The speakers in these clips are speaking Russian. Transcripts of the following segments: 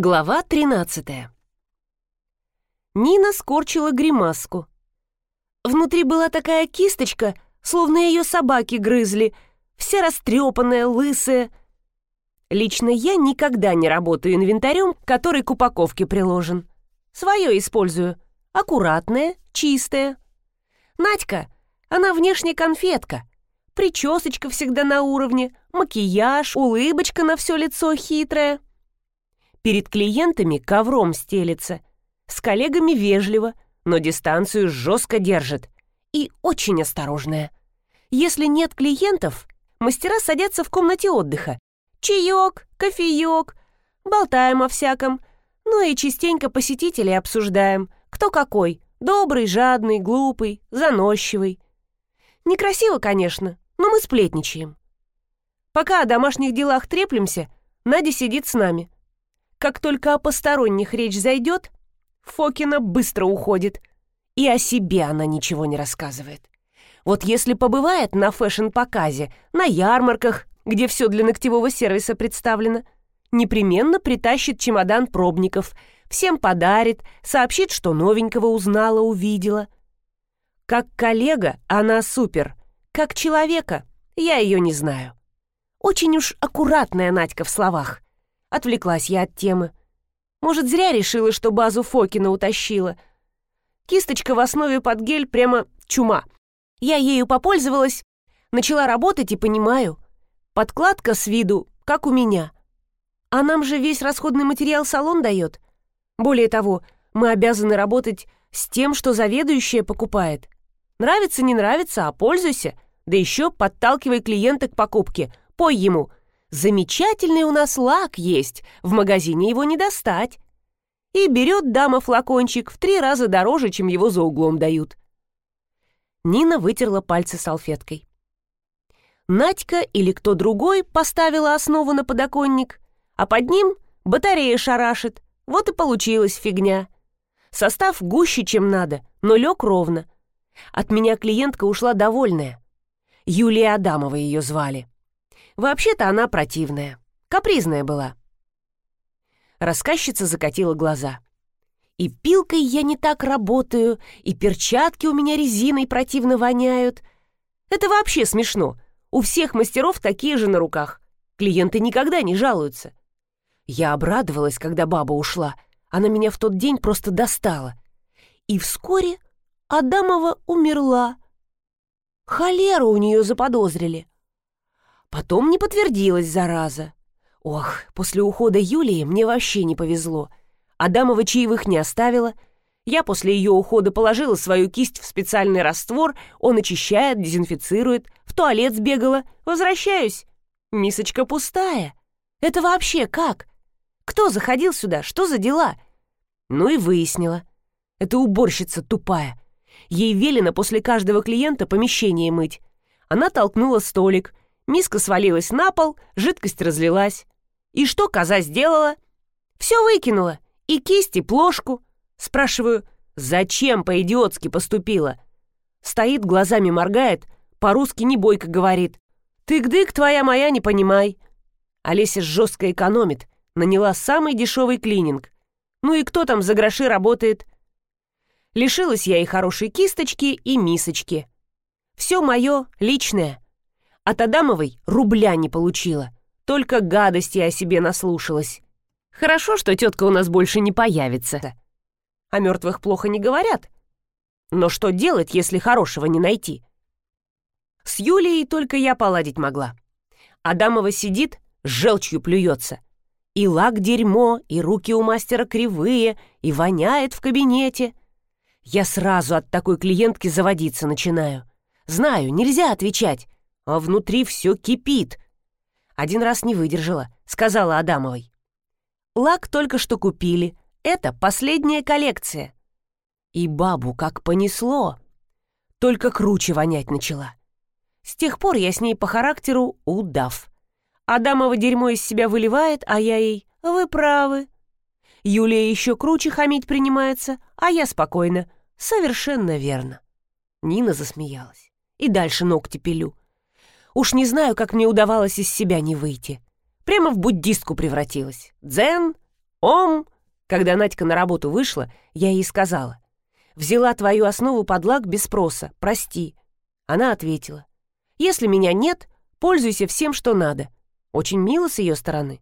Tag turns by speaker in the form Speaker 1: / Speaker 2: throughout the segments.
Speaker 1: Глава 13 Нина скорчила гримаску. Внутри была такая кисточка, словно ее собаки грызли, вся растрепанная, лысая. Лично я никогда не работаю инвентарем, который к упаковке приложен. Свое использую. Аккуратное, чистое. Надька, она внешне конфетка. Причесочка всегда на уровне, макияж, улыбочка на все лицо хитрая. Перед клиентами ковром стелится. С коллегами вежливо, но дистанцию жестко держит. И очень осторожная. Если нет клиентов, мастера садятся в комнате отдыха. Чаек, кофеек, болтаем о всяком. Ну и частенько посетителей обсуждаем. Кто какой, добрый, жадный, глупый, заносчивый. Некрасиво, конечно, но мы сплетничаем. Пока о домашних делах треплемся, Надя сидит с нами. Как только о посторонних речь зайдет, Фокина быстро уходит. И о себе она ничего не рассказывает. Вот если побывает на fashion-показе, на ярмарках, где все для ногтевого сервиса представлено, непременно притащит чемодан пробников, всем подарит, сообщит, что новенького узнала, увидела. Как коллега она супер, как человека я ее не знаю. Очень уж аккуратная Надька в словах. Отвлеклась я от темы. Может, зря решила, что базу Фокина утащила. Кисточка в основе под гель прямо чума. Я ею попользовалась, начала работать и понимаю. Подкладка с виду, как у меня. А нам же весь расходный материал салон дает. Более того, мы обязаны работать с тем, что заведующая покупает. Нравится, не нравится, а пользуйся. Да еще подталкивай клиента к покупке. Пой ему – Замечательный у нас лак есть, в магазине его не достать. И берет дама флакончик в три раза дороже, чем его за углом дают. Нина вытерла пальцы салфеткой. Надька или кто другой поставила основу на подоконник, а под ним батарея шарашит. Вот и получилась фигня. Состав гуще, чем надо, но лег ровно. От меня клиентка ушла довольная. Юлия Адамова ее звали. Вообще-то она противная, капризная была. Рассказчица закатила глаза. И пилкой я не так работаю, и перчатки у меня резиной противно воняют. Это вообще смешно. У всех мастеров такие же на руках. Клиенты никогда не жалуются. Я обрадовалась, когда баба ушла. Она меня в тот день просто достала. И вскоре Адамова умерла. Холеру у нее заподозрили. Потом не подтвердилась зараза. Ох, после ухода Юлии мне вообще не повезло. Адамова чаевых не оставила. Я после ее ухода положила свою кисть в специальный раствор, он очищает, дезинфицирует, в туалет сбегала, возвращаюсь. Мисочка пустая. Это вообще как? Кто заходил сюда? Что за дела? Ну и выяснила. Это уборщица тупая. Ей велено после каждого клиента помещение мыть. Она толкнула столик, Миска свалилась на пол, жидкость разлилась. И что коза сделала? Все выкинула. И кисть, и плошку. Спрашиваю, зачем по-идиотски поступила? Стоит, глазами моргает, по-русски не бойко говорит. Тык-дык, твоя моя, не понимай. Олеся жестко экономит, наняла самый дешевый клининг. Ну и кто там за гроши работает? Лишилась я и хорошей кисточки, и мисочки. Все мое личное — от Адамовой рубля не получила. Только гадости о себе наслушалась. Хорошо, что тетка у нас больше не появится. О мертвых плохо не говорят. Но что делать, если хорошего не найти? С Юлией только я поладить могла. Адамова сидит, желчью плюется. И лак дерьмо, и руки у мастера кривые, и воняет в кабинете. Я сразу от такой клиентки заводиться начинаю. Знаю, нельзя отвечать а внутри все кипит. Один раз не выдержала, сказала Адамовой. Лак только что купили. Это последняя коллекция. И бабу как понесло. Только круче вонять начала. С тех пор я с ней по характеру удав. Адамова дерьмо из себя выливает, а я ей «Вы правы». Юлия еще круче хамить принимается, а я спокойно. Совершенно верно. Нина засмеялась. И дальше ногти пилю. Уж не знаю, как мне удавалось из себя не выйти. Прямо в буддистку превратилась. Дзен, «Ом!» Когда Надька на работу вышла, я ей сказала. «Взяла твою основу под лак без спроса, прости». Она ответила. «Если меня нет, пользуйся всем, что надо». Очень мило с ее стороны.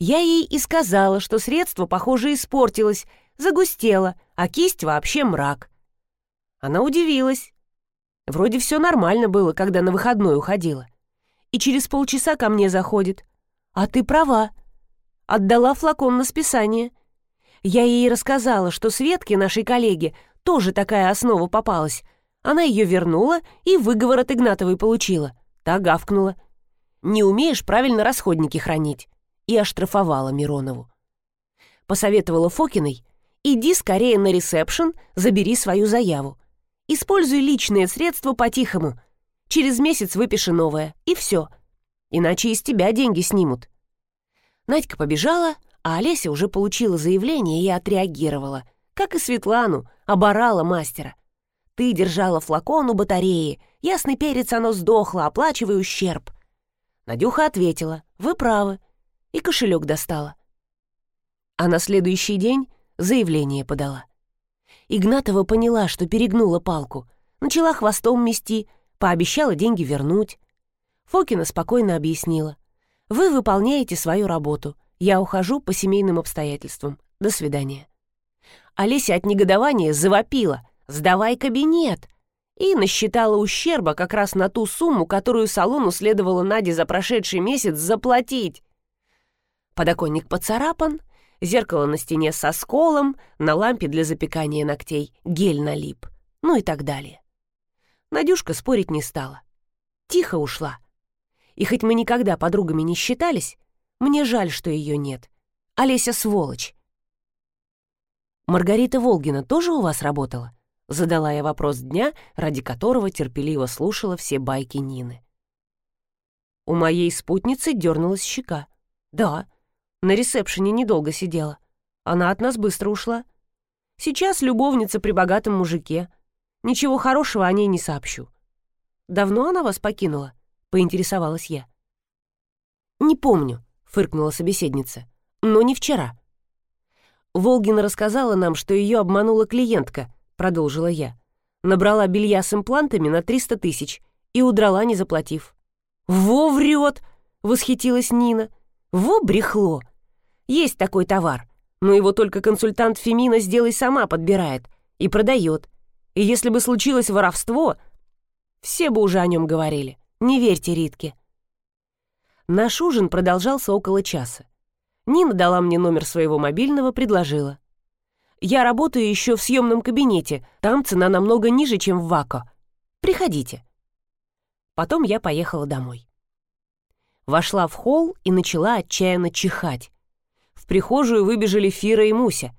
Speaker 1: Я ей и сказала, что средство, похоже, испортилось, загустело, а кисть вообще мрак. Она удивилась. Вроде все нормально было, когда на выходной уходила. И через полчаса ко мне заходит. «А ты права». Отдала флакон на списание. Я ей рассказала, что Светке, нашей коллеге, тоже такая основа попалась. Она ее вернула и выговор от Игнатовой получила. Та гавкнула. «Не умеешь правильно расходники хранить». И оштрафовала Миронову. Посоветовала Фокиной, «Иди скорее на ресепшн, забери свою заяву. Используй личные средства по-тихому. Через месяц выпиши новое, и все. Иначе из тебя деньги снимут». Надька побежала, а Олеся уже получила заявление и отреагировала. Как и Светлану, оборала мастера. Ты держала флакон у батареи, ясный перец оно сдохло, оплачивай ущерб. Надюха ответила, вы правы, и кошелек достала. А на следующий день заявление подала. Игнатова поняла, что перегнула палку, начала хвостом мести, пообещала деньги вернуть. Фокина спокойно объяснила. «Вы выполняете свою работу. Я ухожу по семейным обстоятельствам. До свидания». Олеся от негодования завопила. «Сдавай кабинет!» И насчитала ущерба как раз на ту сумму, которую салону следовало Наде за прошедший месяц заплатить. Подоконник поцарапан, зеркало на стене со сколом, на лампе для запекания ногтей гель налип, ну и так далее. Надюшка спорить не стала. Тихо ушла. И хоть мы никогда подругами не считались, мне жаль, что ее нет. Олеся сволочь. «Маргарита Волгина тоже у вас работала?» Задала я вопрос дня, ради которого терпеливо слушала все байки Нины. У моей спутницы дернулась щека. «Да, на ресепшене недолго сидела. Она от нас быстро ушла. Сейчас любовница при богатом мужике. Ничего хорошего о ней не сообщу. Давно она вас покинула?» — поинтересовалась я. «Не помню», фыркнула собеседница. «Но не вчера». Волгина рассказала нам, что ее обманула клиентка, продолжила я. Набрала белья с имплантами на 300 тысяч и удрала, не заплатив. «Во врет!» — восхитилась Нина. «Во брехло! Есть такой товар, но его только консультант Фемина «Сделай сама» подбирает и продает. И если бы случилось воровство, все бы уже о нем говорили. Не верьте Ритке. Наш ужин продолжался около часа. Нина дала мне номер своего мобильного, предложила. «Я работаю еще в съемном кабинете, там цена намного ниже, чем в ВАКО. Приходите». Потом я поехала домой. Вошла в холл и начала отчаянно чихать. В прихожую выбежали Фира и Муся.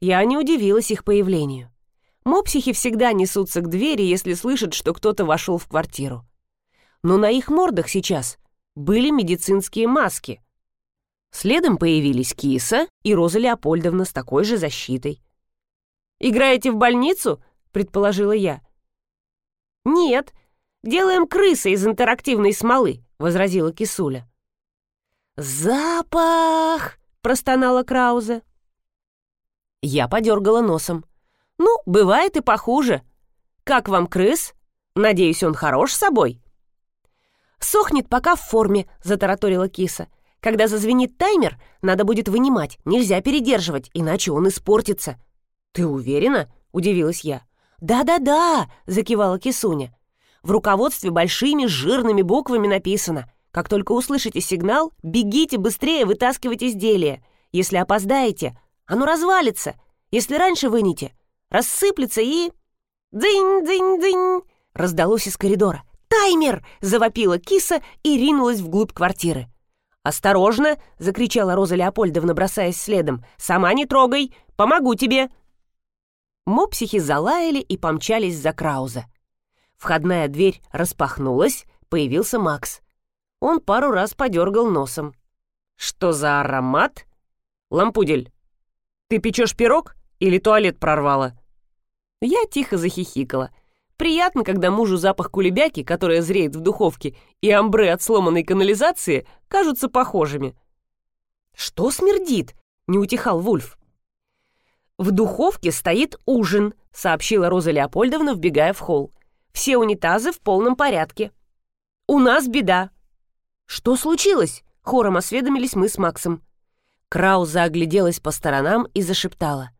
Speaker 1: Я не удивилась их появлению. Мопсихи всегда несутся к двери, если слышат, что кто-то вошел в квартиру. Но на их мордах сейчас были медицинские маски. Следом появились Киса и Роза Леопольдовна с такой же защитой. «Играете в больницу?» — предположила я. «Нет, делаем крысы из интерактивной смолы», — возразила Кисуля. «Запах!» — простонала Крауза. Я подергала носом. «Ну, бывает и похуже. Как вам крыс? Надеюсь, он хорош собой?» «Сохнет пока в форме», — затараторила киса. «Когда зазвенит таймер, надо будет вынимать, нельзя передерживать, иначе он испортится». «Ты уверена?» — удивилась я. «Да-да-да», — закивала кисуня. «В руководстве большими жирными буквами написано. Как только услышите сигнал, бегите быстрее вытаскивать изделие. Если опоздаете, оно развалится. Если раньше вынете, рассыплется и...» «Дзынь-дзынь-дзынь!» раздалось из коридора. «Таймер!» — завопила киса и ринулась вглубь квартиры. «Осторожно!» — закричала Роза Леопольдовна, бросаясь следом. «Сама не трогай! Помогу тебе!» Мопсихи залаяли и помчались за Крауза. Входная дверь распахнулась, появился Макс. Он пару раз подергал носом. «Что за аромат?» «Лампудель, ты печешь пирог или туалет прорвала?» Я тихо захихикала — Приятно, когда мужу запах кулебяки, которая зреет в духовке, и амбре от сломанной канализации кажутся похожими. «Что смердит?» — не утихал Вульф. «В духовке стоит ужин», — сообщила Роза Леопольдовна, вбегая в холл. «Все унитазы в полном порядке. У нас беда». «Что случилось?» — хором осведомились мы с Максом. Крауза огляделась по сторонам и зашептала.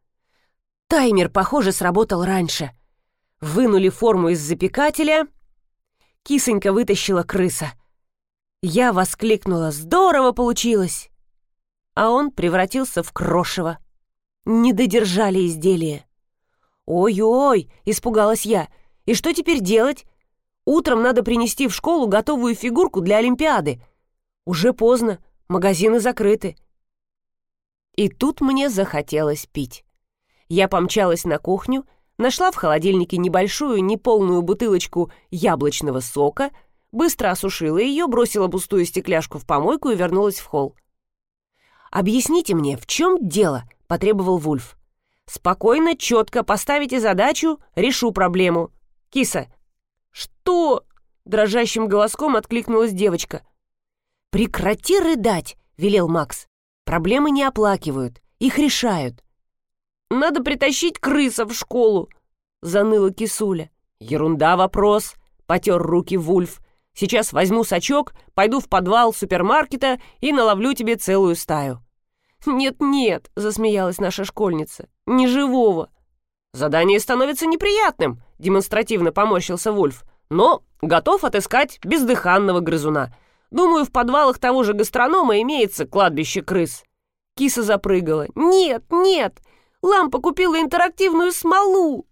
Speaker 1: «Таймер, похоже, сработал раньше. Вынули форму из запекателя. Кисонька вытащила крыса. Я воскликнула «Здорово получилось!» А он превратился в крошево. Не додержали изделие. «Ой-ой!» — испугалась я. «И что теперь делать? Утром надо принести в школу готовую фигурку для Олимпиады. Уже поздно, магазины закрыты». И тут мне захотелось пить. Я помчалась на кухню, нашла в холодильнике небольшую, неполную бутылочку яблочного сока, быстро осушила ее, бросила пустую стекляшку в помойку и вернулась в холл. «Объясните мне, в чем дело?» — потребовал Вульф. «Спокойно, четко поставите задачу, решу проблему. Киса». «Что?» — дрожащим голоском откликнулась девочка. «Прекрати рыдать!» — велел Макс. «Проблемы не оплакивают, их решают. Надо притащить крыса в школу!» — заныла кисуля. «Ерунда вопрос!» — потер руки Вульф. «Сейчас возьму сачок, пойду в подвал супермаркета и наловлю тебе целую стаю». «Нет-нет», — засмеялась наша школьница, — «не живого». «Задание становится неприятным», — демонстративно поморщился Вульф. «Но готов отыскать бездыханного грызуна. Думаю, в подвалах того же гастронома имеется кладбище крыс». Киса запрыгала. «Нет, нет, Лампа купила интерактивную смолу!»